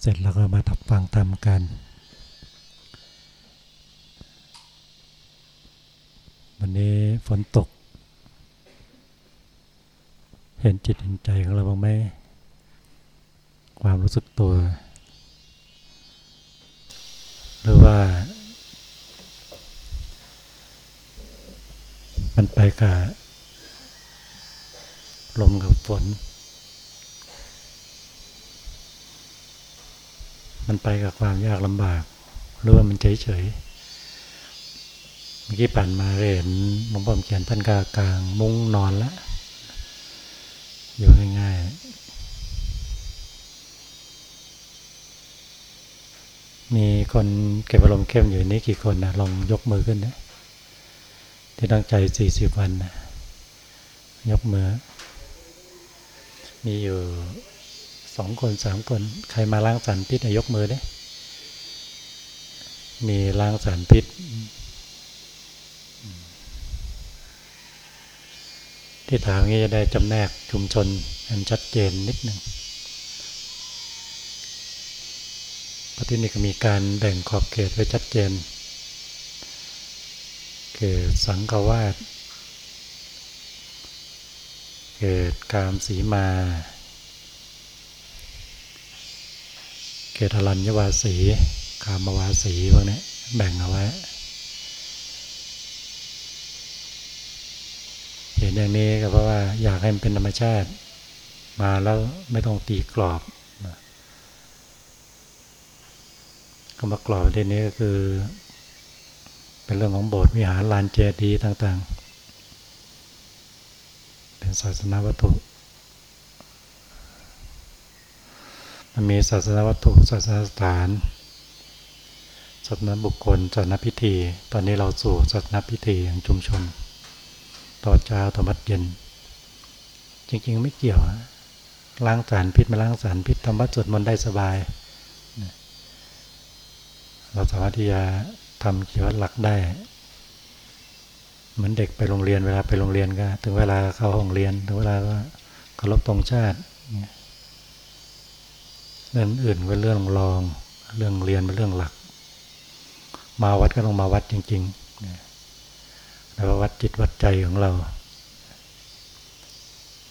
เสร็จแล้วก็มาทับฟังทำกัน วันนี้ฝนตก เห็นจิตเห็นใจของเราบ้างไหมความรู้สึกตัว หรือว่า มันไปกับลมกับฝน มันไปกับความยากลำบาก หรือว่ามันเฉยเฉยเมื่อกี้ปั่นมาเห็นหลวงพ่อเขียนท่านกากลางมุ้งนอนแล้วอยู่ง่ายๆ มีคนเก็บอารมณ์เข้มอยู่นี้กี่คนนะลองยกมือขึ้นนะที่ตั้งใจสี่สิบวันนะยกมือ มีอยู่ สองคนสามคน ใครมาล้างสารพิษยกมือได้มีล้างสารพิษ ที่ถามนี้จะได้จำแนกชุมชนอันชัดเจนนิดหนึ่งปฏินี้ก็มีการแบ่งขอบเขตไว้ชัดเจนเกิดสังกวาสเกิดกามสีมา เกิดอรัญญวาสีคามวาสีพวกนี้แบ่งเอาไว้ เห็นอย่างนี้ก็เพราะว่าอยากให้มันเป็นธรรมชาติ มาแล้วไม่ต้องตีกรอบคำว่ากรอบในนี้ก็คือ เป็นเรื่องของโบสถ์วิหารลานเจดีย์ต่าง ๆ เป็นศาสนาวัตถุ มีศาสนาวัตถุศาสนาสถานศาสนบุคคลศาสนพิธี ตอนนี้เราสู่ศาสนพิธีอย่างชุมชนต่อเช้าต่อมัดเย็น จริง ๆ ไม่เกี่ยวล้างสารพิษมาล้างสารพิษทำวัดสวดมนต์ได้สบาย เราสามารถที่จะทำกิจวัตรหลักได้ เหมือนเด็กไปโรงเรียนเวลาไปโรงเรียนก็ ถึงเวลาเข้าห้องเรียน ถึงเวลาก็เคารพตรงชาติเรื่องอื่นเป็นเรื่องรอง เรื่องเรียนเป็นเรื่องหลัก มาวัดก็ต้องมาวัดจริงๆแล้ววัดจิตวัดใจของเรา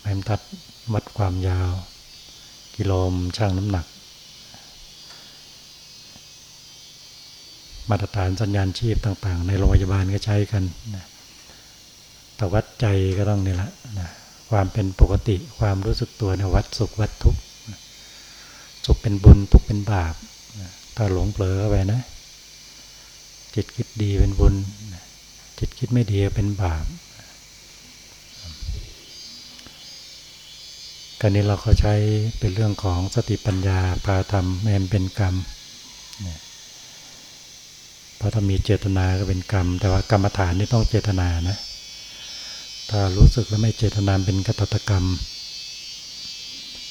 แมมตัดวัดความยาว กิโลมช่างน้ำหนัก มาตรฐานสัญญาณชีพต่าง ๆ ในโรงพยาบาลก็ใช้กันนะแต่วัดใจก็ต้องนี่แหละนะความเป็นปกติความรู้สึกตัวนะวัดสุขวัดทุกข์ สุขเป็นบุญทุกข์เป็นบาปถ้าหลงเผลอเข้าไปนะ จิตคิดดีเป็นบุญ จิตคิดไม่ดีเป็นบาปการนี้เราเขาใช้เป็นเรื่องของสติปัญญาพาทำแมมเป็นกรรมเพราะถ้ามีเจตนาก็เป็นกรรม แต่ว่ากรรมฐานนี่ต้องเจตนานะ ถ้ารู้สึกแล้วไม่เจตนาเป็นกตตกรรม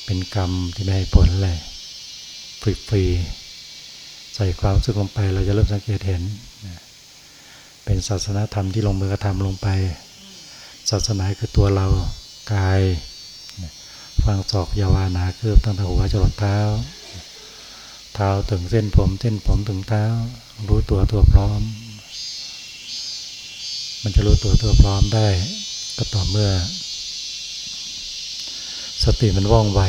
เป็นกรรมที่ไม่ให้ผลเลย ฟรีๆใส่ความรู้สึกลงไป เราจะเริ่มสังเกตเห็น เป็นศาสนาธรรมที่ลงมือกระทำลงไป ศาสนาคือตัวเรากายฟังศอกยาวานาคืบตั้งแต่หัวจรดเท้า เท้าถึงเส้นผมเส้นผมถึงเท้า รู้ตัวตัวพร้อม มันจะรู้ตัวตัวพร้อมได้ ก็ต่อเมื่อ สติมันว่องไว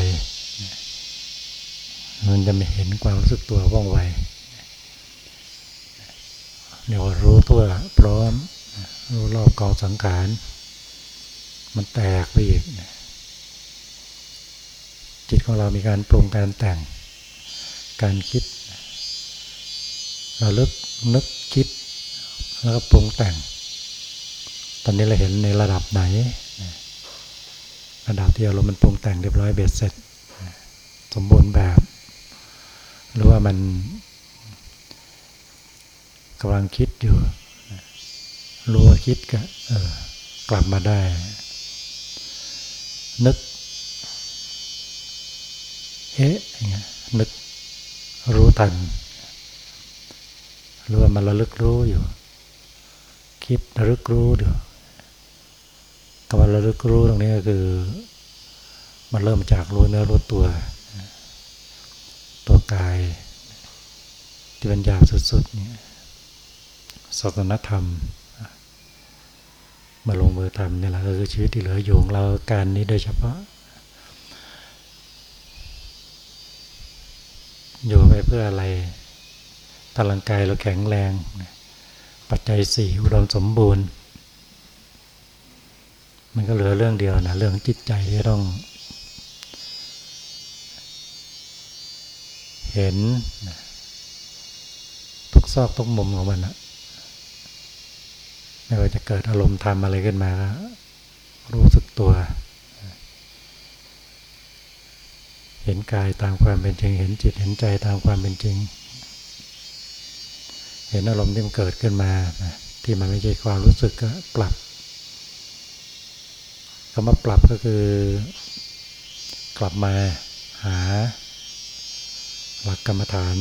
มันจะไม่เห็นความรู้สึกตัวว่องไวเดี๋ยวรู้ตัวพร้อม รู้รอบกองสังขาร มันแตกไปอีก จิตของเรามีการปรุงการแต่ง การคิด เราลึกนึกคิด แล้วก็ปรุงแต่ง ตอนนี้เราเห็นในระดับไหน ระดับที่อารมณ์มันปรุงแต่งเรียบร้อยเบ็ดเสร็จ สมบูรณ์แบบ หรือว่ามันกำลังคิดอยู่ รู้ว่าคิดก็กลับมาได้ นึก เอ๊ะอย่างเงี้ยนึกรู้ทันรู้ว่ามันระลึกรู้อยู่ คิดระลึกรู้อยู่คำว่าระลึกรู้ตรงนี้ก็คือ มันเริ่มจากรู้เนื้อรู้ตัว กาย ที่เป็นหยาบสุดๆเนี่ยศาสนธรรม มาลงมือทำนี่แหละก็คือชีวิตที่เหลืออยู่ของเราการนี้โดยเฉพาะ อยู่ไปเพื่ออะไรถ้าร่างกายเราแข็งแรง ปัจจัยสี่อุดมสมบูรณ์ มันก็เหลือเรื่องเดียวนะเรื่องจิตใจที่ต้อง เห็นทุกซอกทุกมุมของมันนะไม่ว่าจะเกิดอารมณ์ทำอะไรขึ้นมาก็รู้สึกตัว เห็นกายตามความเป็นจริง เห็นจิตเห็นใจตามความเป็นจริง เห็นอารมณ์ที่มันเกิดขึ้นมาที่มันไม่ใช่ความรู้สึกก็ปรับคำว่าปรับก็คือกลับมาหา หลักกรรมฐาน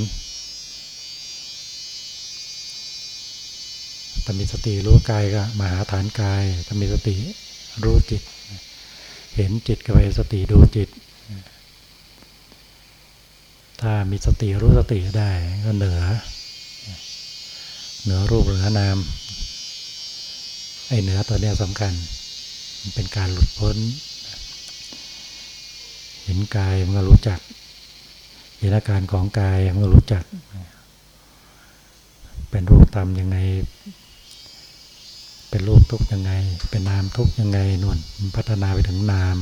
ถ้ามีสติรู้กายก็มาหาฐานกายถ้ามีสติรู้จิต เห็นจิตก็ไปสติดูจิต ถ้ามีสติรู้สติได้ก็เหนือ เหนือรูปเหนือนาม ไอ้เหนือตัวนี้สำคัญ มันเป็นการหลุดพ้น เห็นกายมันก็รู้จัก เห็นอาการของกายมันก็รู้จัก เป็นรูปธรรมยังไง เป็นรูปทุกยังไง เป็นนามทุกยังไงนุ่นพัฒนาไปถึงนาม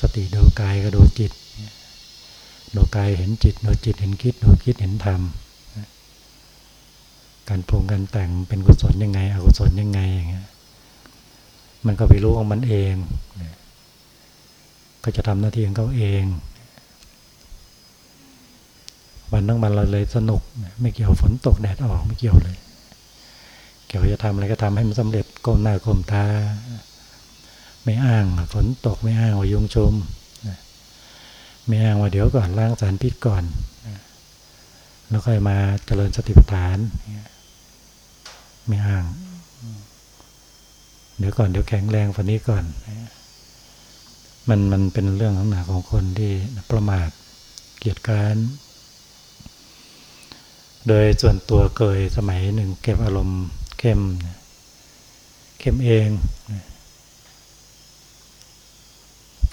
สติดูกายก็ดูจิตดูกายเห็นจิตดูจิตเห็นคิดดูคิดเห็นธรรมการปรุงการแต่งเป็นกุศลยังไง อกุศลยังไงอย่างเงี้ยมันก็ไปรู้ของมันเอง ก็จะทำหน้าที่ของเขาเอง วันทั้งวันเราเลยสนุก ไม่เกี่ยวฝนตกแดดออกไม่เกี่ยวเลย เกี่ยวจะทำอะไรก็ทำให้มันสำเร็จก้มหน้าก้มตาไม่อ้างฝนตกไม่อ้างว่ายุงชมไม่อ้างว่าเดี๋ยวก่อนล้างสารพิษก่อนแล้วค่อยมาเจริญสติปัฏฐานไม่อ้าง เดี๋ยวก่อนเดี๋ยวแข็งแรงฝันนี้ก่อนมันมันเป็นเรื่องของหนาของคนที่ประมาทเกียรติการ โดยส่วนตัวเคยสมัยหนึ่งเก็บอารมณ์เข้ม เข้มเอง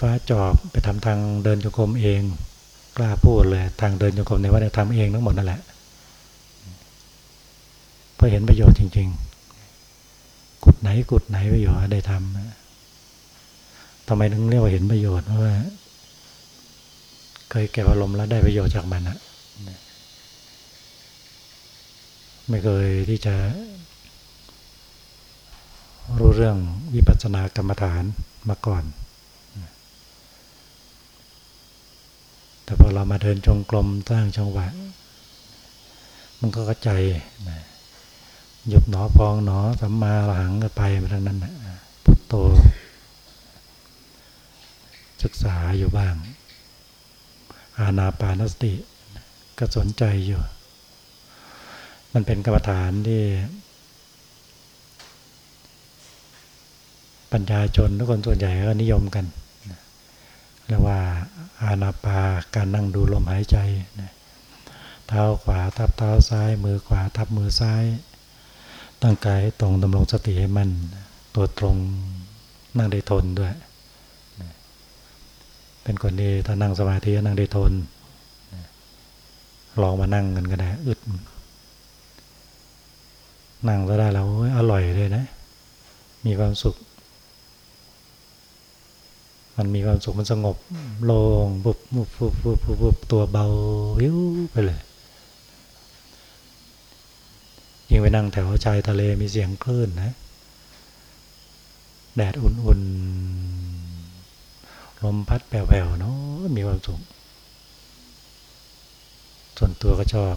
ฟ้าจอบไปทำทางเดินจงกรมเอง กล้าพูดเลย ทางเดินจงกรมในวัดทำเองทั้งหมดนั่นแหละเพื่อเห็นประโยชน์จริง ๆ กุดไหนกุดไหนประโยชน์ได้ทำทำไมถึงเรียกว่าเห็นประโยชน์เพราะว่า เคยเก็บอารมณ์แล้วได้ประโยชน์จากมันอะ ไม่เคยที่จะ รู้เรื่องวิปัสสนากรรมฐานมาก่อน แต่พอเรามาเดินจงกรมสร้างจังหวะ มันก็กระจายหยุดหนอพองหนอสัมมาหลังก็ไปมาทางนั้นนะพุทโตศึกษาอยู่บ้าง อาณาปานสติก็สนใจอยู่ มันเป็นกรรมฐานที่ปัญญาชนทุกคนส่วนใหญ่ก็นิยมกันเรียกว่าอานาปาการนั่งดูลมหายใจเท้าขวาทับเท้าซ้าย มือขวาทับมือซ้าย ตั้งกายตรงดำรงสติให้มันตัวตรงนั่งได้ทนด้วย เป็นคนดีถ้านั่งสมาธินั่งได้ทนลองมานั่งกันก็ได้อึด นั่งก็ได้แล้วอร่อยเลยนะ มีความสุข มันมีความสุขมันสงบโล่งบุบบุบบุบบุบบุบตัวเบาวิวไปเลยยิ่งไปนั่งแถวชายทะเลมีเสียงคลื่นนะ แดดอุ่นๆลมพัดแผ่วๆเนาะมีความสุขส่วนตัวก็ชอบ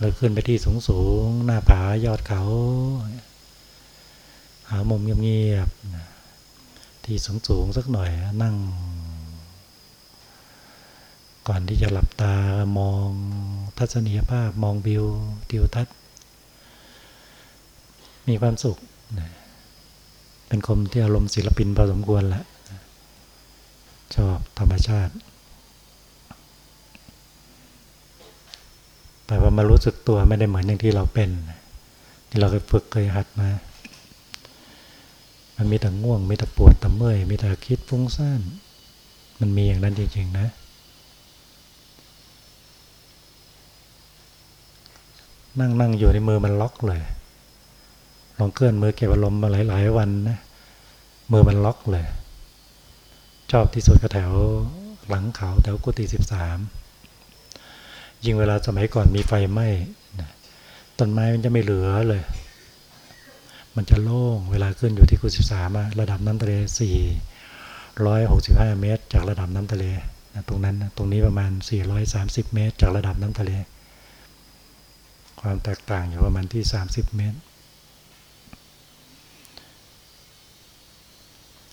เลยขึ้นไปที่สูงๆหน้าผายอดเขา หามุมเงียบๆที่สูงสูงสักหน่อยนั่ง ก่อนที่จะหลับตามองทัศนียภาพมองวิวทิวทัศน์ มีความสุข เป็นคมที่อารมณ์ศิลปินพอสมควรแหละชอบธรรมชาติ แต่ว่ามารู้สึกตัวไม่ได้เหมือนอย่างที่เราเป็น ที่เราเคยฝึกเคยหัดมา มันมีแต่ง่วง มีแต่ปวดแต่เมื่อย มีแต่คิดฟุ้งซ่าน มันมีอย่างนั้นจริงๆนะ นั่งนั่งอยู่ในมือมันล็อกเลย ลองเคลื่อนมือเก็บอารมณ์มาหลาย ๆ วันนะ มือมันล็อกเลย ชอบที่สุดก็แถวหลังเขาแถวกุฏิสิบสาม ยิ่งเวลาสมัยก่อนมีไฟไหม้ต้นไม้มันจะไม่เหลือเลย มันจะโล่งเวลาขึ้นอยู่ที่กุฏิสิบสามระดับน้ำทะเลสี่ร้อยหกสิบห้าเมตร จากระดับน้ำทะเลนะตรงนั้นนะตรงนี้ประมาณสี่ร้อยสามสิบเมตร จากระดับน้ำทะเล ความแตกต่างอยู่ประมาณที่สามสิบเมตร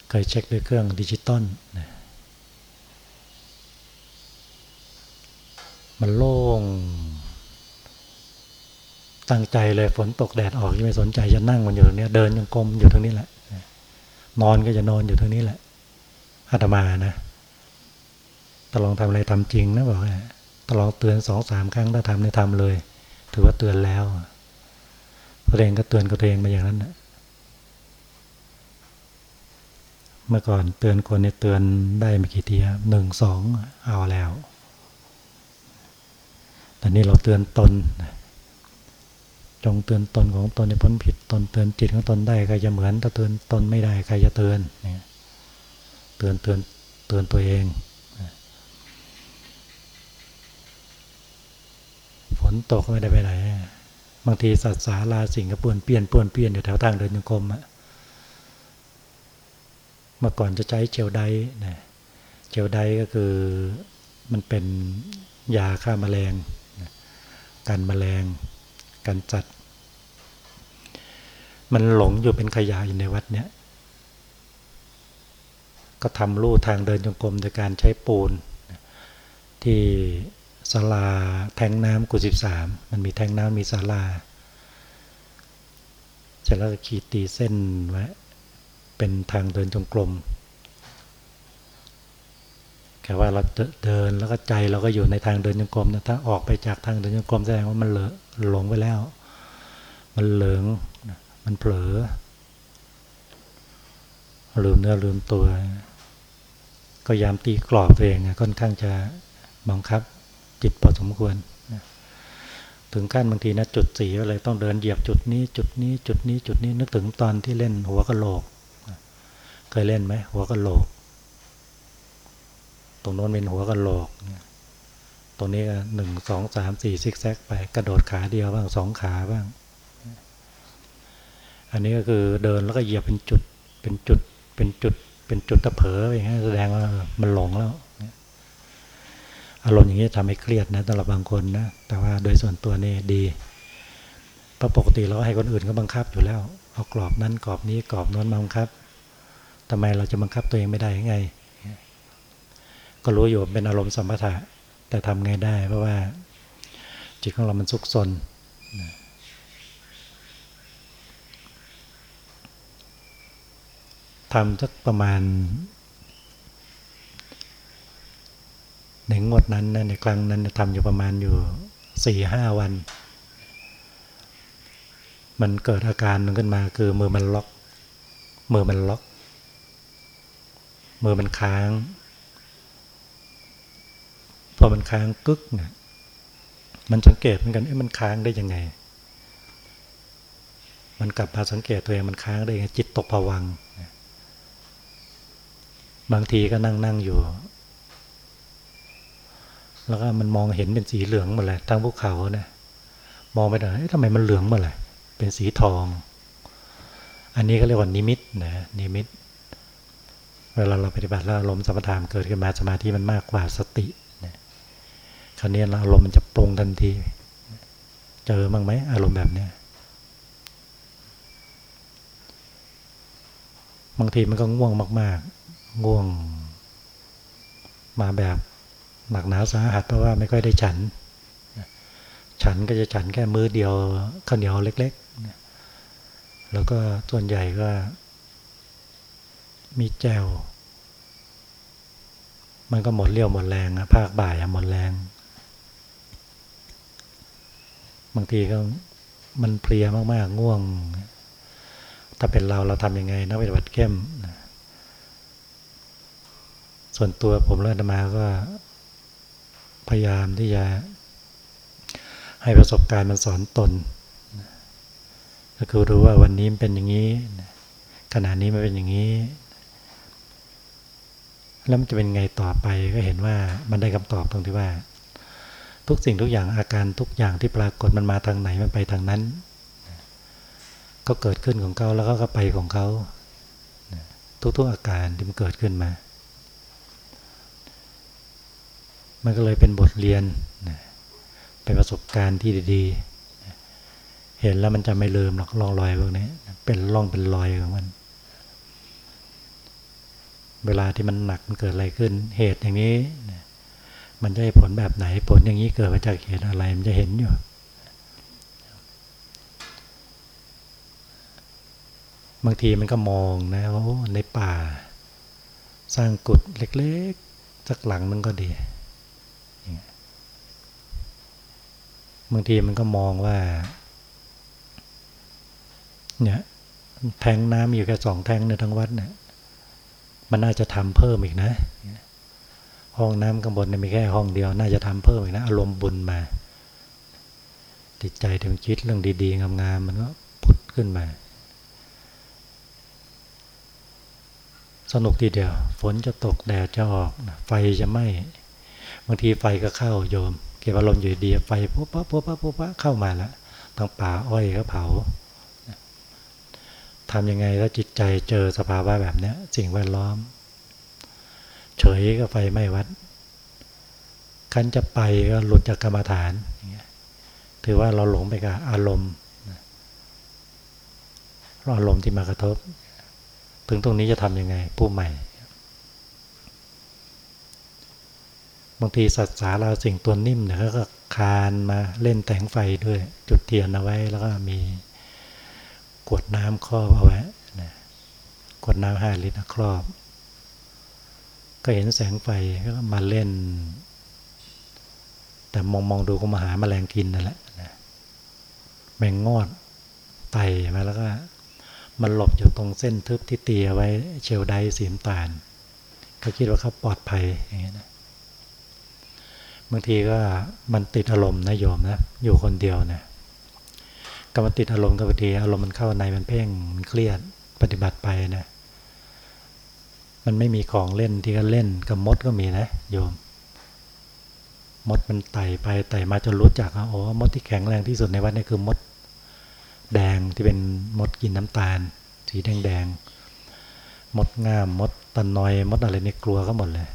เคยเช็คด้วยเครื่องดิจิตอลนะ มันโล่ง ตั้งใจเลยฝนตกแดดออกยังไม่สนใจจะนั่งมันอยู่ตรงนี้เดินยังกลมอยู่ตรงนี้แหละ นอนก็จะนอนอยู่ตรงนี้แหละอาตมานะตลองทำอะไรทำจริงนะบอกตลองเตือนสองสามครั้งถ้าทำในทำเลย ถือว่าเตือนแล้วตัวเองก็เตือนตัวเองมาอย่างนั้นนะเมื่อก่อนเตือนคนเนี่ยเตือนได้ไม่กี่ทีหนึ่งสองเอาแล้ว แต่นี่เราเตือนตน จงเตือนตนของตนในพ้นผิดตนเตือนจิตของตนได้ใครจะเหมือนถ้าเตือนตนไม่ได้ใครจะเตือนเตือนเตือนเตือนตัวเองฝนตกไม่ได้ไปไหนบางทีสัตว์สาลาสิ่งก็ป่วนเปลี่ยนป่วนเปลี่ยนอยู่แถวทางเดินยงกรมอะเมื่อก่อนจะใช้เจลไดนะเจลไดก็คือมันเป็นยาฆ่ามาแมลง กันแมลงกันจัด มันหลงอยู่เป็นขยะอยู่ในวัดเนี้ยก็ทำลู่ทางเดินจงกรมโดยการใช้ปูน ที่ศาลาแทงน้ำกุศิบสามมันมีแทงน้ำมีศาลาเสร็จแล้วก็ขีดตีเส้นไว้เป็นทางเดินจงกรม แค่ว่าเราเดินแล้วก็ใจเราก็อยู่ในทางเดินจงกรมนะถ้าออกไปจากทางเดินจงกรมแสดงว่ามันเหลหลงไปแล้ว มันเหลืองมันเผลอลืมเนื้อลืมตัว ก็ยามตีกรอบตัวเองค่อนข้างจะบังคับจิตพอสมควรถึงขั้นบางทีนะจุดสีอะไรต้องเดินเหยียบจุดนี้ จุดนี้จุดนี้จุดนี้นึกถึงตอนที่เล่นหัวกะโหลก เคยเล่นไหมหัวกะโหลก รงโน้นเป็นหัวกระโหลก ตรงนี้ก็หนึ่งสองสามสี่ซิกแซกไปกระโดดขาเดียวบ้างสองขาบ้าง อันนี้ก็คือเดินแล้วก็เหยียบเป็นจุดเป็นจุดเป็นจุดเป็นจุดตะเผออย่างนี้แสดงว่ามันหลงแล้วอารมณ์อย่างนี้ทำให้เครียดนะสำหรับบางคนนะแต่ว่าโดยส่วนตัวนี่ดีเพราะปกติเราให้คนอื่นก็บังคับอยู่แล้วเอากรอบนั้นกรอบนี้กรอบนั้นมาบังคับทำไมเราจะบังคับตัวเองไม่ได้ยังไง ก็รู้อยู่เป็นอารมณ์สมถะ แต่ทำไงได้ เพราะว่า จิตของเรามันซุกซนทำสักประมาณในงวดนั้นนะในครั้งนั้นทำอยู่ประมาณอยู่สี่ห้าวัน มันเกิดอาการนึงขึ้นมาคือมือมันล็อก มือมันล็อก มือมันค้าง พอมันค้างกึกเนี่ยมันสังเกตเหมือนกันเอ้มันค้างได้ยังไง มันกลับมาสังเกตตัวเองมันค้างได้ยังไงจิตตกผวังบางทีก็นั่งนั่งอยู่ แล้วก็มันมองเห็นเป็นสีเหลืองหมดเลยทั้งภูเขาเนี่ยมองไปหน่อยทำไมมันเหลืองหมดเลยเป็นสีทอง อันนี้ก็เรียกว่านิมิตนะนิมิต เวลาเราปฏิบัติแล้วอารมณ์สัมปทานเกิดขึ้นมาสมาธิมันมากกว่าสติ คราวนี้อารมณ์มันจะปรุงทันที เจอบ้างไหมอารมณ์แบบเนี้ยบางทีมันก็ง่วงมากง่วง มาแบบหนักหนาสาหัสเพราะว่าไม่ค่อยได้ฉัน ฉันก็จะฉันแค่มือเดียวข้าวเหนียวเล็ก ๆ แล้วก็ส่วนใหญ่ก็ มีแจวมันก็หมดเรี่ยวหมดแรงนะภาคบ่ายหมดแรง บางทีก็มันเพลียมากๆง่วง ถ้าเป็นเราเราทำยังไงนักปฏิบัติเข้มส่วนตัวผมและธรรมาก็พยายามที่จะให้ประสบการณ์มันสอนตน ก็คือรู้ว่าวันนี้เป็นอย่างนี้ขณะนี้มันเป็นอย่างนี้ แล้วมันจะเป็นไงต่อไปก็เห็นว่ามันได้คำตอบตรงที่ว่า ทุกสิ่งทุกอย่างอาการทุกอย่างที่ปรากฏมันมาทางไหนมันไปทางนั้น ก็เกิดขึ้นของเขาแล้วก็ไปของเขาทุกๆอาการที่มันเกิดขึ้นมา มันก็เลยเป็นบทเรียนเป็นประสบการณ์ที่ดีๆ เห็นแล้วมันจะไม่ลืมหรอกร่องรอยพวกนี้เป็นร่องเป็นรอยของมัน เวลาที่มันหนักมันเกิดอะไรขึ้น เหตุอย่างนี้ มันจะให้ผลแบบไหนผลอย่างนี้เกิดมาจากเหตุอะไรมันจะเห็นอยู่ บางทีมันก็มองนะว่าในป่า สร้างกุดเล็กๆสักหลังนึงก็ดีบางทีมันก็มองว่า เนี่ยแทงน้ำอยู่แค่สองแทงในทั้งวัดเนี่ยมันน่าจะทำเพิ่มอีกนะ ห้องน้ำข้างบนเนี่ยมีแค่ห้องเดียว น่าจะทำเพิ่มอีกนะ อารมณ์บุญมา ติดใจถึงคิดเรื่องดีๆ งามๆมันก็พุดขึ้นมา สนุกทีเดียว ฝนจะตกแดดจะออกไฟจะไหม้บางทีไฟก็เข้าโยม เก็บอารมณ์อยู่ดีไฟปุ๊บปั๊บปุ๊บปั๊บปุ๊บปั๊บเข้ามาแล้วทางป่าอ้อยก็เผาทำยังไงถ้าจิตใจเจอสภาวะแบบนี้สิ่งแวดล้อม เฉยก็ไฟไม่วัดคันจะไปก็หลุดจากกรรมฐานถือว่าเราหลงไปกับอารมณ์อารมณ์ที่มากระทบ ถึงตรงนี้จะทำยังไง ผู้ใหม่ บางทีสัตว์สาราสิ่งตัวนิ่มเนี่ยก็คานมาเล่นแสงไฟด้วย จุดเทียนเอาไว้ แล้วก็มีกวดน้ำครอบเอาไว้กวดน้ำห้าลิตรครอบ ก็เห็นแสงไฟก็มาเล่น แต่มองมองดูก็มาหาแมลงกินนั่นแหละแมงงอดไต่มาแล้วก็มันหลบอยู่ตรงเส้นทึบที่เตียไว้เชลไดสีมตาลเขาคิดว่าเขาปลอดภัยอย่างเงี้ยนะบางทีก็มันติดอารมณ์นะโยมนะอยู่คนเดียวนะก็มันติดอารมณ์กับบางทีอารมณ์มันเข้าในมันเพ่งมันเครียดปฏิบัติไปนะ มันไม่มีของเล่นที่ก็เล่นกับมดก็มีนะโยม มดมันไต่ไปไต่มาจนรู้จักว่าโอ้มดที่แข็งแรงที่สุดในวัดนี่คือมด แดงที่เป็นมดกินน้ำตาล สีแดงแดงมดงามมดตันนอย มดอะไรนี่กลัวก็หมดเลย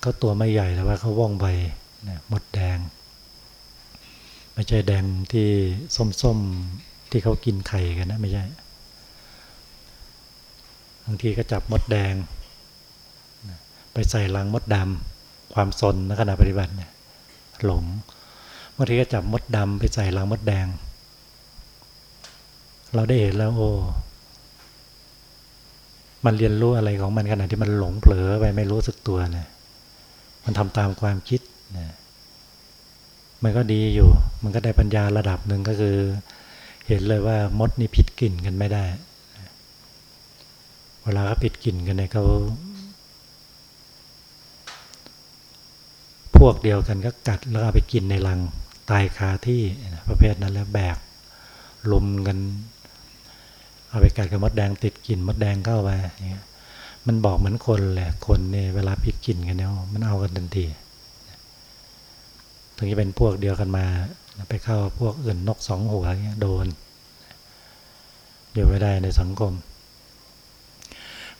เขาตัวไม่ใหญ่แต่ว่าเขาว่องไวนะมดแดง ไม่ใช่แดงที่ส้มๆที่เขากินไข่กันนะไม่ใช่ บางทีก็จับมดแดง ไปใส่ลังมดดำความสนในขณะปฏิบัติเนี่ยหลงบางทีก็จับมดดำไปใส่ลังมดแดง เราได้เห็นแล้วโอ้มันเรียนรู้อะไรของมันขณะที่มันหลงเผลอไปไม่รู้สึกตัวเนี่ยมันทำตามความคิดนะมันก็ดีอยู่ มันก็ได้ปัญญาระดับหนึ่งก็คือ เห็นเลยว่ามดนี่ผิดกลิ่นกันไม่ได้ วลาเขาผิดกลิ่นกันเนี่ยเขาพวกเดียวกันก็กัดแล้วเอาไปกินในรังตายคาที่ประเภทนั้นแล้วแบกลุมกัน เอาไปกัดกับมดแดงติดกลิ่นมดแดงเข้าไปเงี้ยมันบอกเหมือนคนแหละคนเนี่ยเวลาพิดกินกันเนี่ยมันเอากันทันทีถึงจะเป็นพวกเดียวกันมา ไปเข้าพวกอื่นนกสองหัวเงี้ยโดนอยู่ไม่ได้ในสังคม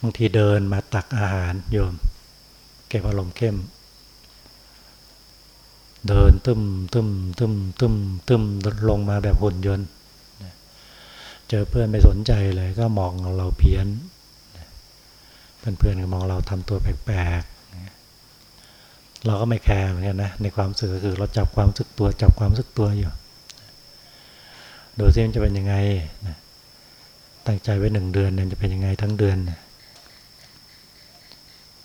บางทีเดินมาตักอาหารโยม เก็บอารมณ์เข้ม เดินตึมตึมตึมตึมตึมลงมาแบบหุ่นยนต์เจอเพื่อนไม่สนใจเลยก็มองเราเพี้ยนเพื่อนๆก็มองเราทำตัวแปลกๆเราก็ไม่แคร์เหมือนกันนะในความสึกก็คือเราจับความสึกตัวจับความสึกตัวอยู่ดูซิมันจะเป็นยังไงตั้งใจไว้หนึ่งเดือนเนี่ยจะเป็นยังไงทั้งเดือนเ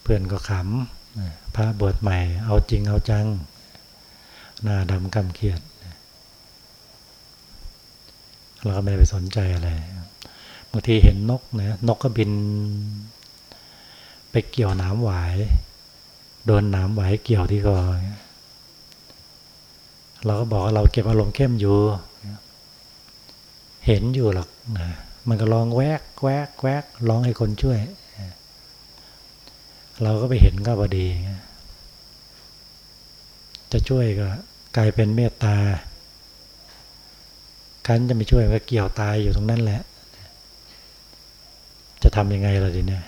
พื่อนก็ขำพระบวชใหม่ เอาจริงเอาจัง หน้าดำกำเขียดเราก็ไม่ได้ไปสนใจอะไรบางทีเห็นนกนะนกก็บิน ไปเกี่ยวน้ำหวายโดนน้ำหวายเกี่ยวที่คอเราก็บอกว่าเราเก็บอารมณ์เข้มอยู่ เห็นอยู่หรอกนะมันก็ร้องแวกแวกแวกร้องให้คนช่วย เราก็ไปเห็นก็พอดี จะช่วยก็กลายเป็นเมตตาคันจะไม่ช่วยก็เกี่ยวตายอยู่ตรงนั้นแหละ จะทำยังไงล่ะทีเนี้ย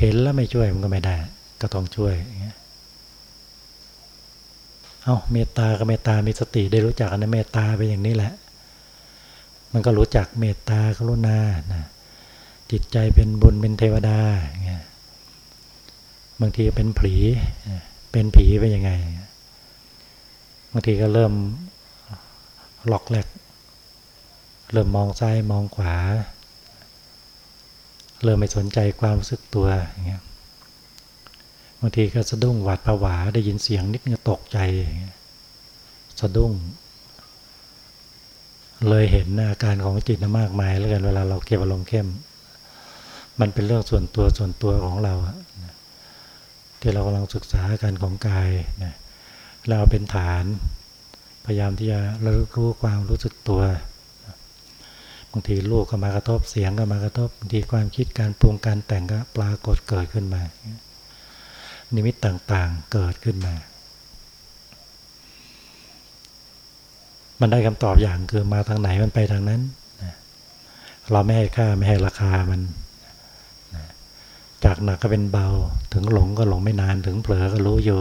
เห็นแล้วไม่ช่วยมันก็ไม่ได้ ก็ต้องช่วยอย่างเงี้ยเอาเมตตากับเมตตามีสติได้รู้จักนะเมตตาเป็นอย่างนี้แหละ มันก็รู้จักเมตตากรุณานะ จิตใจเป็นบุญเป็นเทวดาบางทีเป็นผีเป็นผีเป็นยังไง บางทีก็เริ่มหลอกแหลก เริ่มมองซ้ายมองขวา เริ่มไม่สนใจความรู้สึกตัวอย่างเงี้ยบางทีก็สะดุ้งหวาดผวาได้ยินเสียงนิดก็ตกใจ สะดุ้ง เลยเห็นอาการของจิตมากมายแล้วกันเวลาเราเก็บอารมณ์เข้มม มันเป็นเรื่องส่วนตัวส่วนตัวของเราที่เรากำลังศึกษาการของกายนะเราเป็นฐาน พยายามที่จะรู้ความรู้สึกตัวบางทีลูกก็มากระทบเสียงก็มากระทบบางทีความคิดการปรุงการแต่งก็ปรากฏเกิดขึ้นมา นิมิตต่างๆเกิดขึ้นมา มันได้คำตอบอย่างคือมาทางไหนมันไปทางนั้นเราไม่ให้ค่าไม่ให้ราคามัน จากหนักก็เป็นเบา ถึงหลงก็หลงไม่นาน ถึงเผลอก็รู้อยู่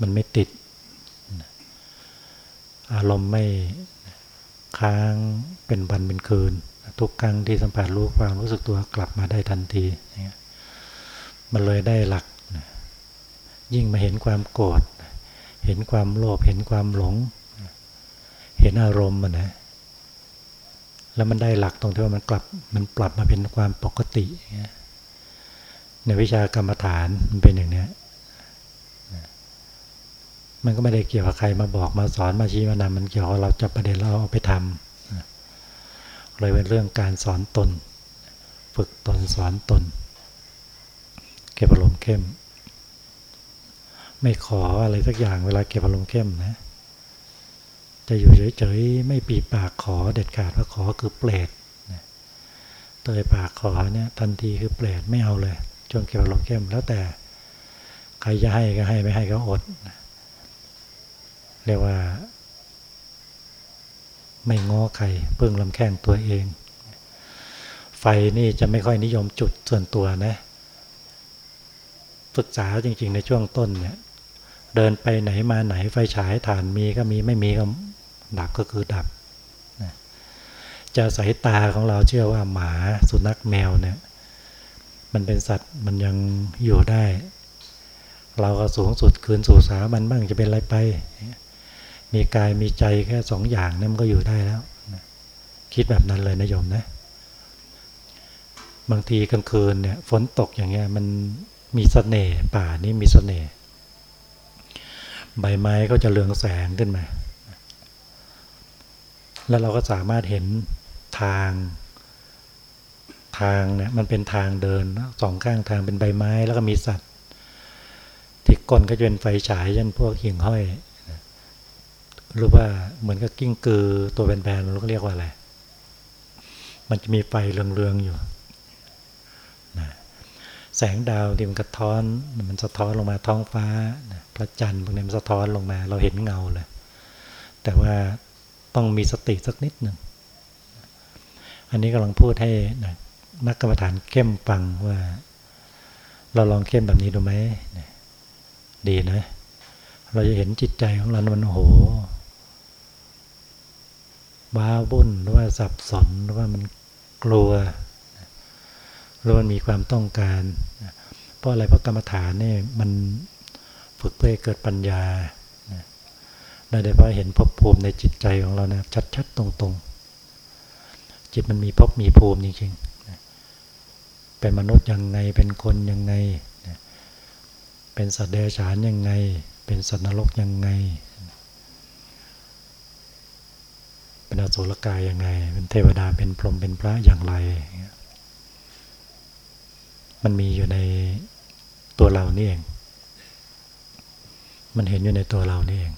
มันไม่ติด อารมณ์ไม่ค้างเป็นวันเป็นคืน ทุกครั้งที่สัมผัสรู้ความรู้สึกตัวกลับมาได้ทันทีมันเลยได้หลัก ยิ่งมาเห็นความโกรธเห็นความโลภเห็นความหลง เห็นอารมณ์มันนะแล้วมันได้หลักตรงที่ว่ามันกลับมันปรับมาเป็นความปกติ ในวิชากรรมฐานมันเป็นอย่างนี้มันก็ไม่ได้เกี่ยวกับใครมาบอกมาสอนมาชี้มานำมันเกี่ยวกับเราจะประเด็นเราเอาไปทำเลยเป็นเรื่องการสอนตน ฝึกตนสอนตน เก็บอารมณ์เข้ม ไม่ขออะไรสักอย่างเวลาเก็บอารมณ์เข้มนะ จะอยู่เฉยๆไม่ปีปากขอเด็ดขาดว่าขอคือเปรตเตยปากขอเนี่ยทันทีคือเปรตไม่เอาเลย จนเก็บอารมณ์เข้มแล้วแต่ ใครจะให้ก็ให้ไม่ให้ก็อด เรียกว่า ไม่ง้อใครเพิ่งลำแข้งตัวเอง ไฟนี่จะไม่ค่อยนิยมจุดส่วนตัวนะศึกษาจริง ๆ ในช่วงต้นเนี่ย เดินไปไหนมาไหนไฟฉายฐานมีก็มีไม่มีก็ดับก็คือดับจะสายตาของเราเชื่อว่าหมาสุนัขแมวเนี่ย มันเป็นสัตว์มันยังอยู่ได้ เราก็สูงสุดคืนสู่สามันบ้างจะเป็นอะไรไป มีกายมีใจแค่สองอย่างนั่มันก็อยู่ได้แล้วคิดแบบนั้นเลยนะโยมนะ บางทีกลางคืนเนี่ยฝนตกอย่างเงี้ยมันมีสเสน่ห์ป่านี้มีสเสน่ห์ใบไม้ก็จะเรืองแสงขึ้นมา แล้วเราก็สามารถเห็นทาง ทางเนี่ยมันเป็นทางเดินสองข้างทางเป็นใบไม้แล้วก็มีสัตว์ ที่ก้นก็จะเป็นไฟฉายยันพวกหิ่งห้อยหรือว่าเหมือนกับกิ้งกือตัวแบนๆเราก็เรียกว่าอะไร มันจะมีไฟเรืองๆอยู่นะแสงดาวที่มันกระท้อน มันสะท้อนลงมาท้องฟ้าพระจันทร์พวกนี้มันสะท้อนลงมา เราเห็นเงาเลย แต่ว่าต้องมีสติสักนิดหนึ่ง อันนี้กำลังพูดให้นะ นักกรรมฐานเข้มฟังว่า เราลองเข้มแบบนี้ดูไหมดีนะ เราจะเห็นจิตใจของเรามันโหบ้าบุ่นหรือว่าสับสนหรือว่ามันกลัวหรือมันมีความต้องการ เพราะอะไรเพราะกรรมฐานนี่มันฝึกเพื่อเกิดปัญญาโดยเฉพาะเห็นภพภูมิในจิตใจของเรานะชัดๆตรงๆ จิตมันมีภพมีภูมิจริงๆ เป็นมนุษย์ยังไง เป็นคนยังไง เป็นสัตว์เดรัจฉานยังไง เป็นสัตว์นรกยังไง เป็นอสุรกายยังไง เป็นเทวดา เป็นพรหม เป็นพระอย่างไร มันมีอยู่ในตัวเรานี่เอง มันเห็นอยู่ในตัวเรานี่เอง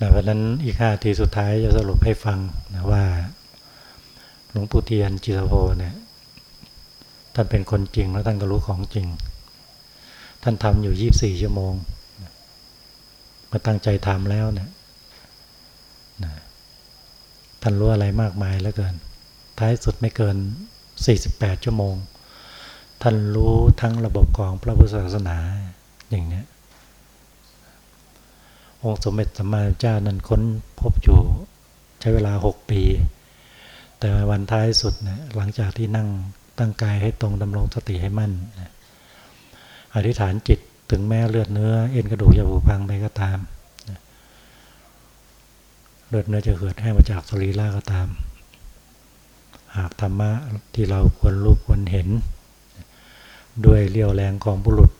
นะเพราะนั้นอีกห้าทีสุดท้ายจะสรุปให้ฟังนะว่าหลวงปู่เทียนจิรโพเนี่ย ท่านเป็นคนจริงแล้วท่านก็รู้ของจริง ท่านทำอยู่ยี่บสี่ชั่วโมงมาตั้งใจทำแล้วเนี่ยท่านรู้อะไรมากมายแล้วเกิน ท้ายสุดไม่เกิน 48 ชั่วโมง ท่านรู้ทั้งระบบของพระพุทธศาสนาอย่างนี้องค์สมเด็จสัมมาสัมพุทธเจ้านั้นค้นพบอยู่ใช้เวลา 6 ปี แต่วันท้ายสุดเนี่ยหลังจากที่นั่ง ตั้งกายให้ตรงดำรงสติให้มั่นอธิษฐานจิตถึงแม้เลือดเนื้อเอ็นกระดูกจะผุพังไปก็ตามเลือดเนื้อจะเหือดแห้งมาจากสรีระก็ตาม หากธรรมะที่เราควรรู้ควรเห็น ด้วยเลี้ยวแรงของบุรุษ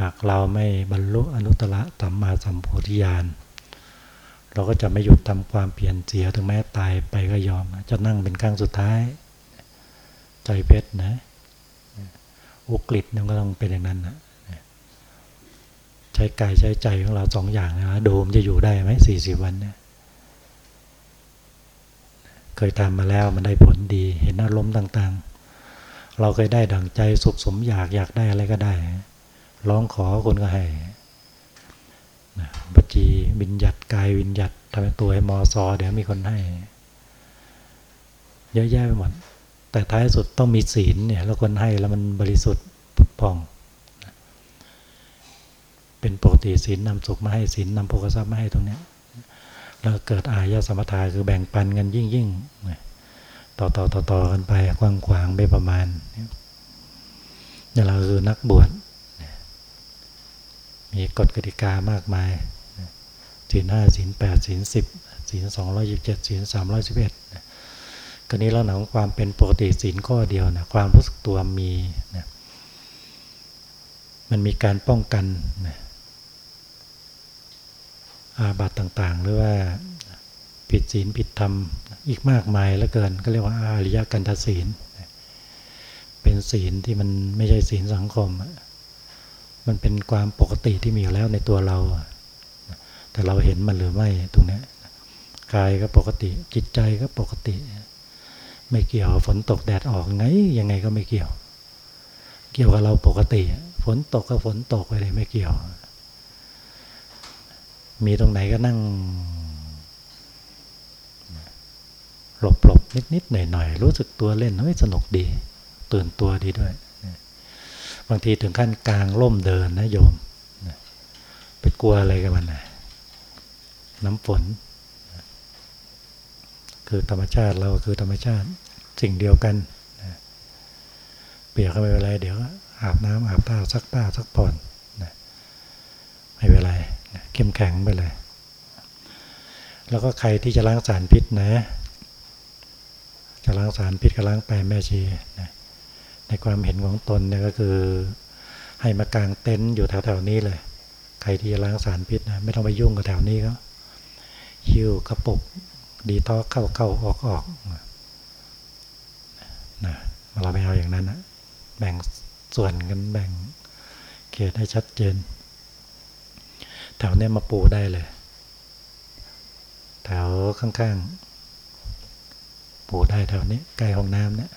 หากเราไม่บรรลุอนุตตรสัมมาสัมโพธิญาณเราก็จะไม่หยุดทำความเปลี่ยนเสียถึงแม้ตายไปก็ยอม จะนั่งเป็นครั้งสุดท้าย ใจเพชรนะอุกฤษเนี่ก็ต้องเป็นอย่างนั้นนะใช้กายใช้ใจของเราสองอย่างนะโดมจะอยู่ได้ไหมสี่สิบวันเนี่ยเคยทำมาแล้วมันได้ผลดีเห็นอารมณ์ต่างๆ เราเคยได้ดั่งใจสุขสมอยากอยากได้อะไรก็ได้ร้องขอคนก็ให้บัจีบินยัดกายวินหยัดทำเป็นตัวให้มอซอเดี๋ยวมีคนให้ เยอะแยะไปหมด แต่ท้ายสุดต้องมีศีลเนี่ยแล้วคนให้แล้วมันบริสุทธิ์ปุพอง เป็นปกติศีลนำสุขมาให้ศีลนำโภคทรัพย์มาให้ตรงนี้แล้วเกิดอายะสมถะคือแบ่งปันกันยิ่งยิ่งต่อต่อต่อต่อกันไปกว้างขวางไปประมาณนี่เราคือนักบวชมีกฎกติกามากมายศีลห้าศีลแปดศีลสิบศีลสองร้อยยี่สิบเจ็ดศีลสามร้อยสิบเอ็ด ก็นี้แล้วหนังความเป็นปกติศีลข้อเดียวนะความรู้สึกตัวมีนะมันมีการป้องกันนะอาบัตต่างๆ หรือว่าผิดศีลผิดธรรมอีกมากมายแล้วเกิน ก็เรียกว่าอาริยกันทศีล เป็นศีลที่มันไม่ใช่ศีลสังคม มันเป็นความปกติที่มีอยู่แล้วในตัวเรา แต่เราเห็นมันหรือไม่ตรงนี้กายก็ปกติจิตใจก็ปกติ ไม่เกี่ยว ฝนตกแดดออกไงยังไงก็ไม่เกี่ยว เกี่ยวกับเราปกติฝนตกก็ฝนตกไปเลยไม่เกี่ยว มีตรงไหนก็นั่งหลบหลบนิดนิดหน่อยหน่อยรู้สึกตัวเล่นเฮ้ยสนุกดี ตื่นตัวดีด้วย บางทีถึงขั้นกลางล่มเดินนะโยม ไปกลัวอะไรกันมันนะน้ำฝน คือธรรมชาติเราคือธรรมชาติสิ่งเดียวกันเปียกก็ไม่เป็นไรเดี๋ยวอาบน้ำอาบผ้าซักผ้าซักผ่อนไม่เป็นไรเข้มแข็งไปเลย แล้วก็ใครที่จะล้างสารพิษนะจะล้างสารพิษก็ล้างไปแม่ชีนะในความเห็นของตนเนี่ยก็คือให้มากางเต็นท์อยู่แถวๆนี้เลย ใครที่จะล้างสารพิษนะไม่ต้องไปยุ่งกับแถวนี้ก็หิ้วกระปุก ดีท้อเข้าเข้าออกออกนะเราไม่เอาอย่างนั้นนะแบ่งส่วนกันแบ่งเขตให้ชัดเจน แถวเนี้ยมาปูได้เลย แถวข้างๆ ปูได้แถวนี้ใกล้ห้องน้ำเนี่ย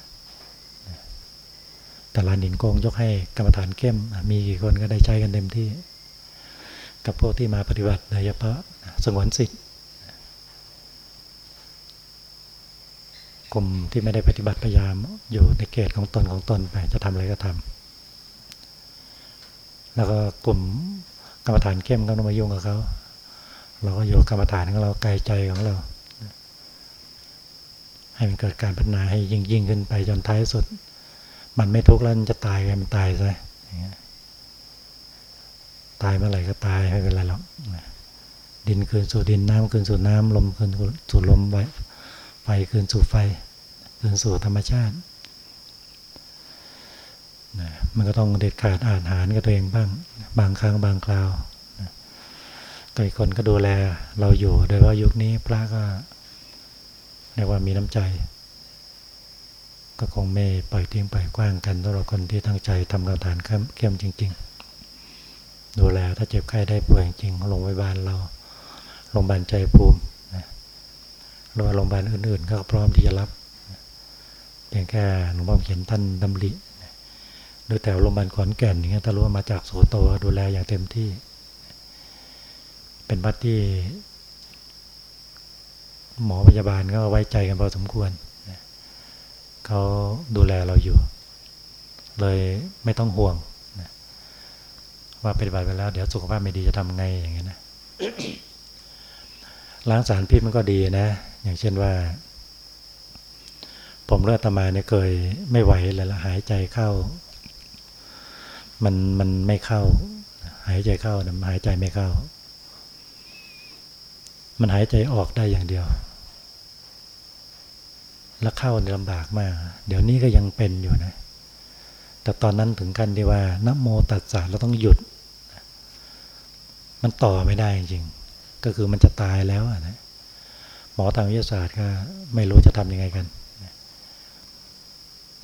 แต่ลานหินโกงยกให้กรรมฐานเข้ม มีกี่คนก็ได้ใช้กันเต็มที่ กับพวกที่มาปฏิบัติโดยเฉพาะสงวนสิทธิ์ กลุ่มที่ไม่ได้ปฏิบัติพยายามอยู่ในเกตของตนของตนไปจะทำอะไรก็ทำแล้วก็กลุ่มกรรมฐานเข้มก็ต้องมายุ่งกับเขาเราก็อยู่กรรมฐานของเราไกลใจของเรา ให้มันเกิดการพัฒนาให้ยิ่งยิ่งขึ้นไปจนท้ายสุด มันไม่ทุกข์แล้วมันจะตายมันตายซะตายเมื่อไหร่ก็ตายไม่เป็นไรหรอกดินคืนสู่ดินน้ำคืนสู่น้ำลมคืนสู่ลมไว้ ไฟคืนสู่ไฟ คืนสู่ธรรมชาตินะมันก็ต้องเด็ดขาดอ่านหารกับตัวเองบ้าง บางครั้งบางคราวนะก็อีกคนก็ดูแลเราอยู่ โดยว่ายุคนี้พระก็เรียกว่ามีน้ำใจ ก็คงไม่ปล่อยทิ้งปล่อยกว้างกันสำหรับคนที่ตั้งใจทำกรรมฐานเข้มจริง ๆ ดูแลถ้าเจ็บไข้ได้ป่วยจริงลงไว้บ้านเราโรงพยาบาลใจภูมิ หรือว่าโรงพยาบาลอื่นๆ ก็พร้อมที่จะรับเพียงแค่หลวงพ่อเขียนท่านดำริหรือแต่โรงพยาบาลขอนแก่นอย่างเงี้ยถ้ารู้ว่ามาจากโสโตดูแลอย่างเต็มที่ เป็นวัดที่ หมอพยาบาลก็ไว้ใจกันพอสมควรเขาดูแลเราอยู่ เลยไม่ต้องห่วงว่าปฏิบัติไปแล้ว เดี๋ยวสุขภาพไม่ดีจะทำไงอย่างเงี้ยนะล้างสารพิษมันก็ดีนะ อย่างเช่นว่า ผมเลือดตมาเนี่ยเคยไม่ไหวเลยละหายใจเข้า มันมันไม่เข้า หายใจเข้านะหายใจไม่เข้า มันหายใจออกได้อย่างเดียว แล้วเข้าเนี่ยลำบากมาก เดี๋ยวนี้ก็ยังเป็นอยู่นะ แต่ตอนนั้นถึงกันที่ว่านโมตัสสะเราต้องหยุด มันต่อไม่ได้จริงก็คือมันจะตายแล้วนะ หมอทางวิทยาศาสตร์ก็ไม่รู้จะทำยังไงกัน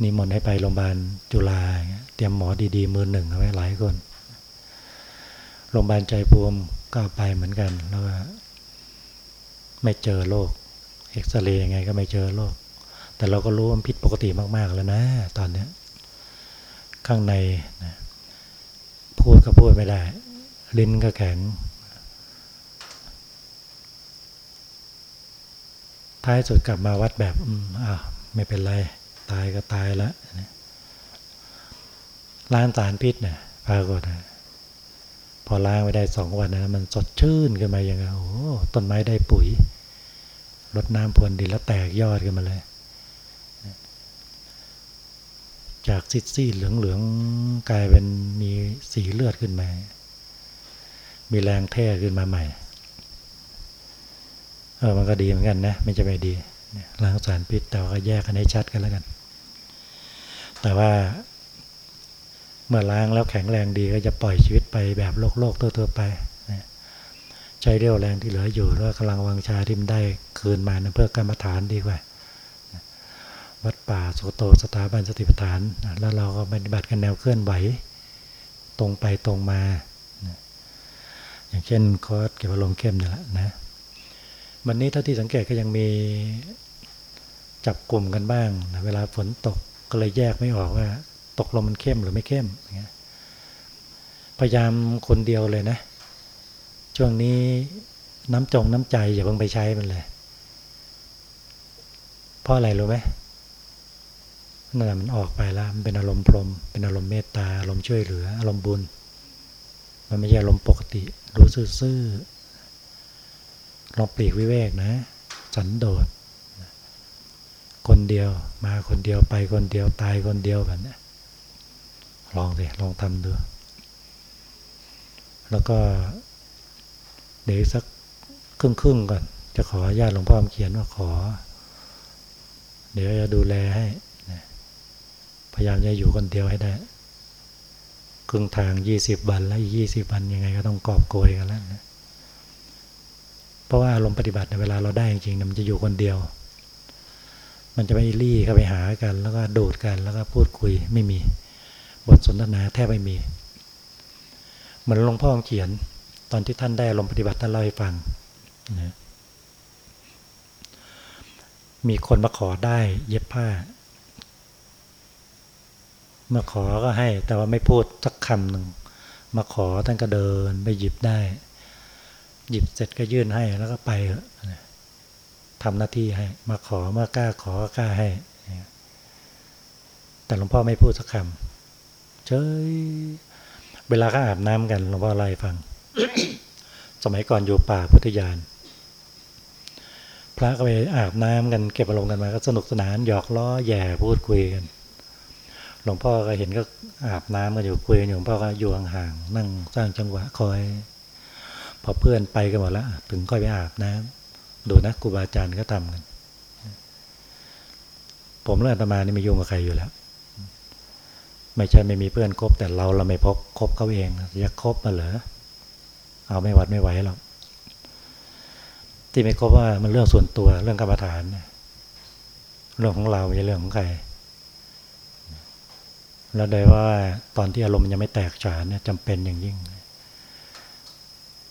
นิมนต์ให้ไปโรงพยาบาลจุฬาเตรียมหมอดีๆ มือหนึ่งเอาไว้หลายคนโรงพยาบาลใจภูมิก็ไปเหมือนกันแล้วก็ไม่เจอโรคเอ็กซเรย์ยังไงก็ไม่เจอโรคแต่เราก็รู้ว่าผิดปกติมาก ๆ แล้วนะ ตอนนี้ข้างในนะพูดก็พูดไม่ได้ ลิ้นก็แข็ง ท้ายสุดกลับมาวัดแบบอ่าไม่เป็นไร ตายก็ตายแล้วล้างสารพิษเนี่ยปรากฏนะพอล้างไปได้สองวันนะมันสดชื่นขึ้นมาอย่างเงี้ยโอ้ต้นไม้ได้ปุ๋ยรดน้ำพรวนดินแล้วแตกยอดขึ้นมาเลย จากซีดซีเหลืองเหลืองกลายเป็นมีสีเลือดขึ้นมา มีแรงแท้ขึ้นมาใหม่ เออมันก็ดีเหมือนกันนะไม่จะไม่ดีล้างสารพิษแต่ว่าแยกกันให้ชัดกันแล้วกัน แต่ว่า เมื่อล้างแล้วแข็งแรงดีก็จะปล่อยชีวิตไปแบบโลกโลกตัวๆไปใช้เรี่ยวแรงที่เหลืออยู่แล้วกำลังวังชาที่มันได้คืนมาเพื่อกรรมฐานดีกว่าวัดป่าโสโตสถาบันสติปัฏฐาน แล้วเราก็ปฏิบัติกันแนวเคลื่อนไหว ตรงไปตรงมา อย่างเช่นคอร์สเก็บอารมณ์เข้มนี่แหละนะ วันนี้เท่าที่สังเกตก็ยังมีจับกลุ่มกันบ้างนะเวลาฝนตกก็เลยแยกไม่ออกว่า ตกลมมันเข้มหรือไม่เข้มพยายามคนเดียวเลยนะ ช่วงนี้น้ำจงน้ำใจอย่าเพิ่งไปใช้มันเลยเพราะอะไรรู้ไหมนั่นแหละมันออกไปแล้วมันเป็นอารมณ์พรม เป็นอารมณ์เมตตาอารมณ์ช่วยเหลือ อารมณ์บุญ มันไม่ใช่อารมณ์ปกติ รู้ซื่อ ลองปลีกวิเวกนะ สันโดษคนเดียวมาคนเดียวไปคนเดียวตายคนเดียวแบบนี้ลองสิลองทำดู แล้วก็เดี๋ยวสักครึ่งครึ่งก่อน จะขอญาติหลวงพ่อเขียนว่าขอ เดี๋ยวจะดูแลให้พยายามจะอยู่คนเดียวให้ได้ครึ่งทางยี่สิบวันแล้วยี่สิบวันยังไงก็ต้องกอบโกยกันแล้วนะ เพราะว่าอารมณ์ปฏิบัติในเวลาเราได้จริงๆมันจะอยู่คนเดียว มันจะไม่รี่เข้าไปหากัน แล้วก็โดดกันแล้วก็พูดคุยไม่มีบทสนทนาแทบไม่มี เหมือนหลวงพ่อเขียน ตอนที่ท่านได้อารมปฏิบัติท่านเล่าให้ฟังนะมีคนมาขอได้เย็บผ้า มาขอก็ให้ แต่ว่าไม่พูดสักคำหนึ่ง มาขอท่านก็เดินไปหยิบได้ หยิบเสร็จก็ยื่นให้แล้วก็ไปทำหน้าที่ให้ มาขอมื่อกล้าขอกล้าให้ แต่หลวงพ่อไม่พูดสักคำเฉยเวลาเขาอาบน้ำกันหลวงพ่อไล่ฟัง สมัยก่อนอยู่ป่าพุทธยาน พระก็ไปอาบน้ำกันเก็บอารมณ์กันมาก็สนุกสนานหยอกล้อแย่พูดคุยกันหลวงพ่อก็เห็นก็อาบน้ำกันอยู่คุยกันอยู่หลวงพ่อก็อยู่ห่างๆนั่งสร้างจังหวะคอย พอเพื่อนไปกันหมดแล้ว ถึงค่อยไปอาบน้ำดูนะครูบาอาจารย์ก็ทำกัน ผมเรื่องตมานี่ไม่ยุ่งกับใครอยู่แล้ว ไม่ใช่ไม่มีเพื่อนคบแต่เราเราไม่พบคบเขาเองอยากคบมาเหรอเอาไม่วัดไม่ไหวหรอกที่ไม่ครบว่ามันเรื่องส่วนตัวเรื่องกรรมฐานเรื่องของเราไม่ใช่เรื่องของใครแล้วโดยว่าตอนที่อารมณ์ยังไม่แตกฉานเนี่ยจำเป็นอย่างยิ่ง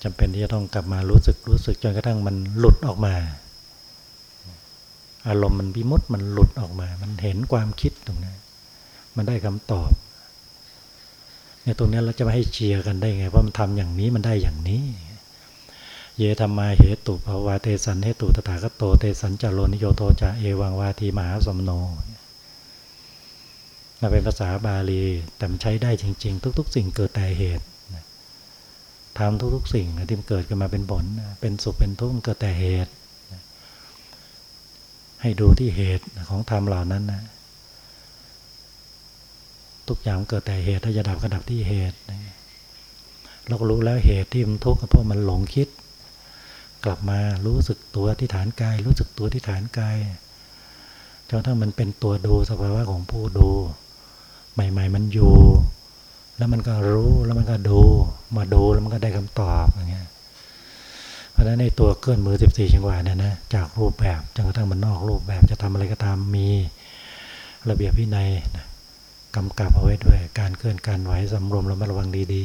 จำเป็นที่จะต้องกลับมารู้สึกรู้สึกจนกระทั่งมันหลุดออกมา อารมณ์มันพิมุตมันหลุดออกมา มันเห็นความคิดตรงนี้มันได้คำตอบเนี่ยตรงนี้เราจะไม่ให้เชียร์กันได้ไงว่ามันทำอย่างนี้มันได้อย่างนี้ เยธรรมาเหตุภาวะเตสันเหตุตถาคตโตเตสันจโรนิโยโตจะเอวังวาทีมหาสมโนมาเป็นภาษาบาลีแต่มันใช้ได้จริง ๆ ทุก ๆ สิ่งเกิดแต่เหตุ ทำทุกๆ สิ่งที่มันเกิดขึ้นมาเป็นผล เป็นสุขเป็นทุกข์มันเกิดแต่เหตุ ให้ดูที่เหตุของธรรมเหล่านั้นนะทุกอย่างเกิดแต่เหตุถ้าจะดับก็ดับที่เหตุเราก็รู้แล้วเหตุที่มันทุกข์เพราะมันหลงคิด กลับมารู้สึกตัวที่ฐานกาย รู้สึกตัวที่ฐานกายจนถ้ามันเป็นตัวดูสภาวะของผู้ดู ใหม่ ๆ มันอยู่ แล้วมันก็รู้แล้วมันก็ดู มาดูแล้วมันก็ได้คำตอบอย่างเงี้ยเพราะฉะนั้นในตัวเคลื่อนมือ 14 จังหวะเนี่ยนะจากรูปแบบจนกระทั่งมันนอกรูปแบบจะทำอะไรก็ตามมีระเบียบวินัยนะกำกับเอาไว้ด้วย การเคลื่อนการไหวสำรวมระมัดระวังดี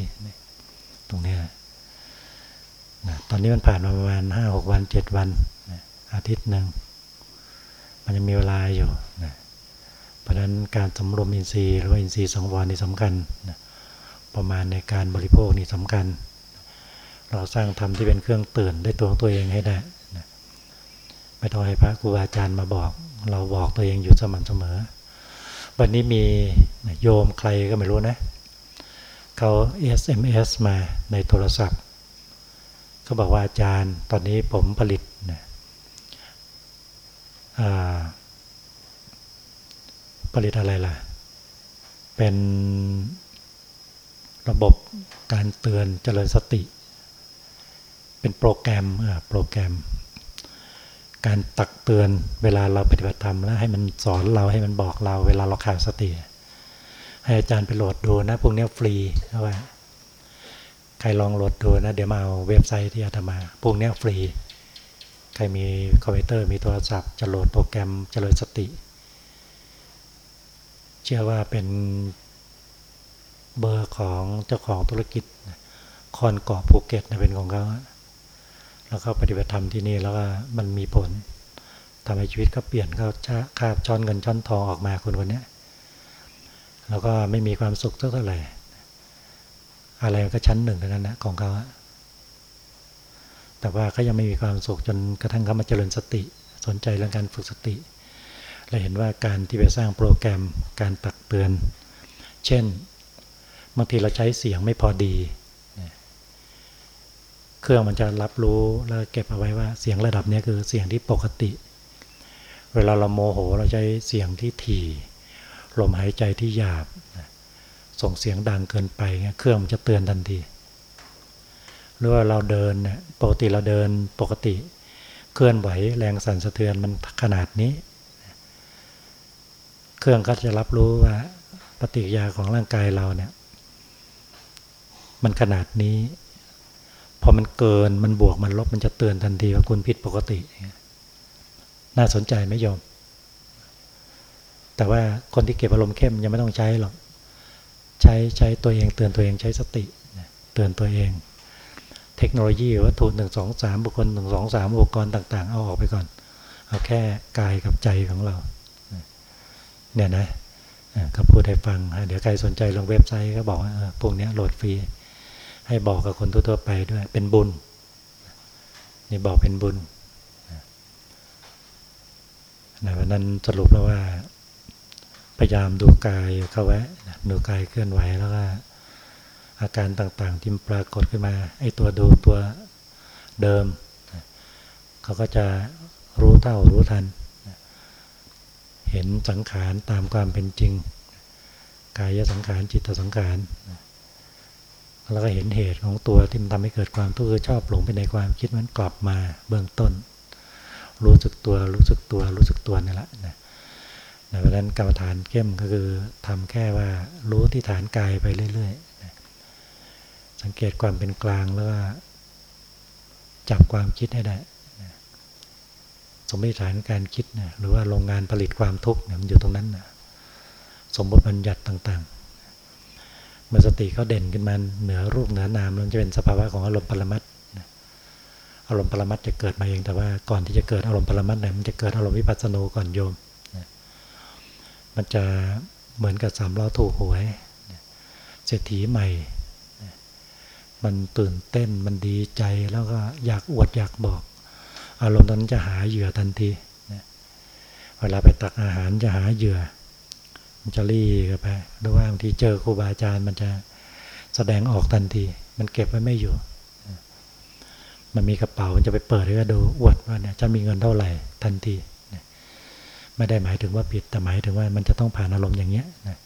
ๆ ตรงนี้นะตอนนี้มันผ่านมาประมาณห้าหกวันเจ็ดวันนะอาทิตย์หนึ่งมันยังมีเวลาอยู่นะเพราะฉะนั้นการสำรวมอินทรีย์หรือว่าอินทรีย์สองวันนี่สำคัญนะ ประมาณในการบริโภคนี่สำคัญ เราสร้างธรรมที่เป็นเครื่องตื่นได้ตัวของตัวเองให้ได้ไม่ต้องให้พระครูอาจารย์มาบอก เราบอกตัวเองอยู่สม่ำเสมอ วันนี้มีโยมใครก็ไม่รู้นะ เขา SMS มาในโทรศัพท์เขาบอกว่าอาจารย์ตอนนี้ผมผลิตนะผลิตอะไรล่ะ เป็น ระบบการเตือนเจริญสติ เป็นโปรแกรมโปรแกรม การตักเตือนเวลาเราปฏิบัติธรรมแล้วให้มันสอนเราให้มันบอกเรา เวลาเราขาดสติ ให้อาจารย์ไปโหลดดูนะพวกนี้ฟรีเอาไว้ใครลองโหลดดูนะ เดี๋ยวมาเอาเว็บไซต์ที่อาตมา พวกนี้ฟรี ใครมีคอมพิวเตอร์มีโทรศัพท์จะโหลดโปรแกรมเจริญสติ เชื่อว่าเป็น เบอร์ของเจ้าของธุรกิจคอนเกาะภูเก็ตเป็นของเขาแล้วก็ปฏิบัติธรรมที่นี่แล้วก็มันมีผลทำให้ชีวิตก็เปลี่ยนเขาคาบช้อนเงินช้อนทองออกมาคนคนนี้แล้วก็ไม่มีความสุขเท่าไหร่อะไรก็ชั้นหนึ่งเท่านั้นนะของเขาแต่ว่าเขายังไม่มีความสุขจนกระทั่งเขามาเจริญสติ สนใจเรื่องการฝึกสติเราเห็นว่าการที่ไปสร้างโปรแกรมการตักเตือน เช่น บางทีเราใช้เสียงไม่พอดี เครื่องมันจะรับรู้แล้วเก็บเอาไว้ว่าเสียงระดับนี้คือเสียงที่ปกติ เวลาเราโมโหเราใช้เสียงที่ถี่ลมหายใจที่หยาบ ส่งเสียงดังเกินไปเครื่องมันจะเตือนทันทีหรือว่าเราเดินเนี่ยปกติเราเดินปกติ เคลื่อนไหวแรงสั่นสะเทือนมันขนาดนี้ เครื่องก็จะรับรู้ว่าปฏิกิริยาของร่างกายเราเนี่ย มันขนาดนี้ พอมันเกินมันบวกมันลบมันจะเตือนทันทีว่าคุณผิดปกติ น่าสนใจไหมโยม แต่ว่าคนที่เก็บอารมณ์เข้มยังไม่ต้องใช้หรอก ใช้ใช้ตัวเองเตือนตัวเองใช้สติ เตือนตัวเอง เทคโนโลยีวัตถุหนึ่งสองสามบุคคลหนึ่งสองสามอุปกรณ์ต่าง ๆ เอาออกไปก่อน เอาแค่กายกับใจของเรา เนี่ยนะก็พูดให้ฟัง เดี๋ยวใครสนใจลงเว็บไซต์ก็บอกว่าพวกนี้โหลดฟรี ให้บอกกับคนทั่วๆไปด้วย เป็นบุญ นี่บอกเป็นบุญนะวันนั้นสรุปแล้วว่า พยายามดูกายเข้าไว้ดูกายเคลื่อนไหวแล้วก็อาการต่างๆที่ปรากฏขึ้นมาไอ้ตัวดูตัวเดิม เขาก็จะรู้เท่ารู้ทัน เห็นสังขารตามความเป็นจริง กายสังขารจิตสังขาร แล้วก็เห็นเหตุของตัวที่มันทำให้เกิดความทุกข์ชอบหลงไปในความคิดมันกลับมาเบื้องต้น รู้สึกตัวรู้สึกตัวรู้สึกตัวนี่แหละนะเพราะนั้นกรรมฐานเข้มก็คือทำแค่ว่ารู้ที่ฐานกายไปเรื่อยๆสังเกตความเป็นกลางแล้วก็จับความคิดให้ได้สมมติฐานการคิดนะหรือว่าโรงงานผลิตความทุกข์เนี่ยมันอยู่ตรงนั้นนะสมบติบัญญัติต่างๆ มื่อสติเขาเด่นขึ้นมาเหนือรูปเหนือนามมันจะเป็นสภาวะของอารมณ์ปรมัตอารมณ์ปรมัตจะเกิดมาเองแต่ว่าก่อนที่จะเกิดอารมณ์ปรมัตเนี่ยมันจะเกิดอารมณ์วิปัสสนูก่อนโยมมันจะเหมือนกับสามล้อถูกหวยเศรษฐีใหม่ มันตื่นเต้นมันดีใจแล้วก็อยากอวดอยากบอก อารมณ์ตอนั้นจะหาเหยื่อทันทีเวลาไปตักอาหารจะหาเหยื่อ มันจะรีกันไปหรือว่าบางทีเจอครูบาอาจารย์ มันจะแสดงออกทันที มันเก็บไว้ไม่อยู่ มันมีกระเป๋ามันจะไปเปิดให้ดูอวดว่าเนี่ยจะมีเงินเท่าไหร่ทันทีไม่ได้หมายถึงว่าผิดแต่หมายถึงว่ามันจะต้องผ่านอารมณ์อย่างเงี้ยนะ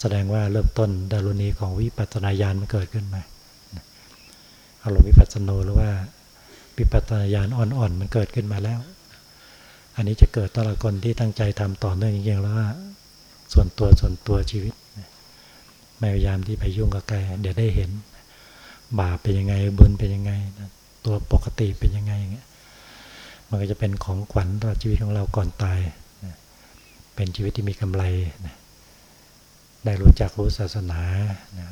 แสดงว่าเริ่มต้นดารุณีของวิปัสสนาญาณมันเกิดขึ้นมาอารมณ์วิปัสสนูหรือว่าวิปัสสนาญาณอ่อนๆมันเกิดขึ้นมาแล้ว อันนี้จะเกิดต่อละคนที่ตั้งใจทำต่อเนื่องจริงๆแล้วว่า ส่วนตัวส่วนตัวชีวิตไม่พยายามที่ไปยุ่งกับใครเดี๋ยวได้เห็น บาปเป็นยังไงบุญเป็นยังไง ตัวปกติเป็นยังไงอย่างเงี้ยมันก็จะเป็นของขวัญต่อชีวิตของเราก่อนตายเป็นชีวิตที่มีกำไรได้รู้จักรู้ศาสนา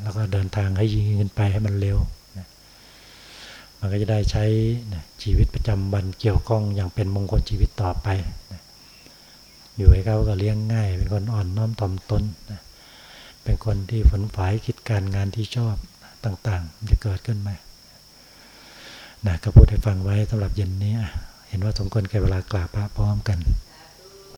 แล้วก็เดินทางให้ยิงขึ้นไปให้มันเร็วมันก็จะได้ใช้ชีวิตประจำวันเกี่ยวข้องอย่างเป็นมงคลชีวิตต่อไป อยู่ให้เขาก็เลี้ยงง่าย เป็นคนอ่อนน้อมถ่อมตนเป็นคนที่ฝนฝ่ายคิดการงานที่ชอบต่างๆ จะเกิดขึ้นมานะก็พูดให้ฟังไว้สำหรับเย็นนี้ เห็นว่าสมควรแก่เวลากราบพระพร้อมกัน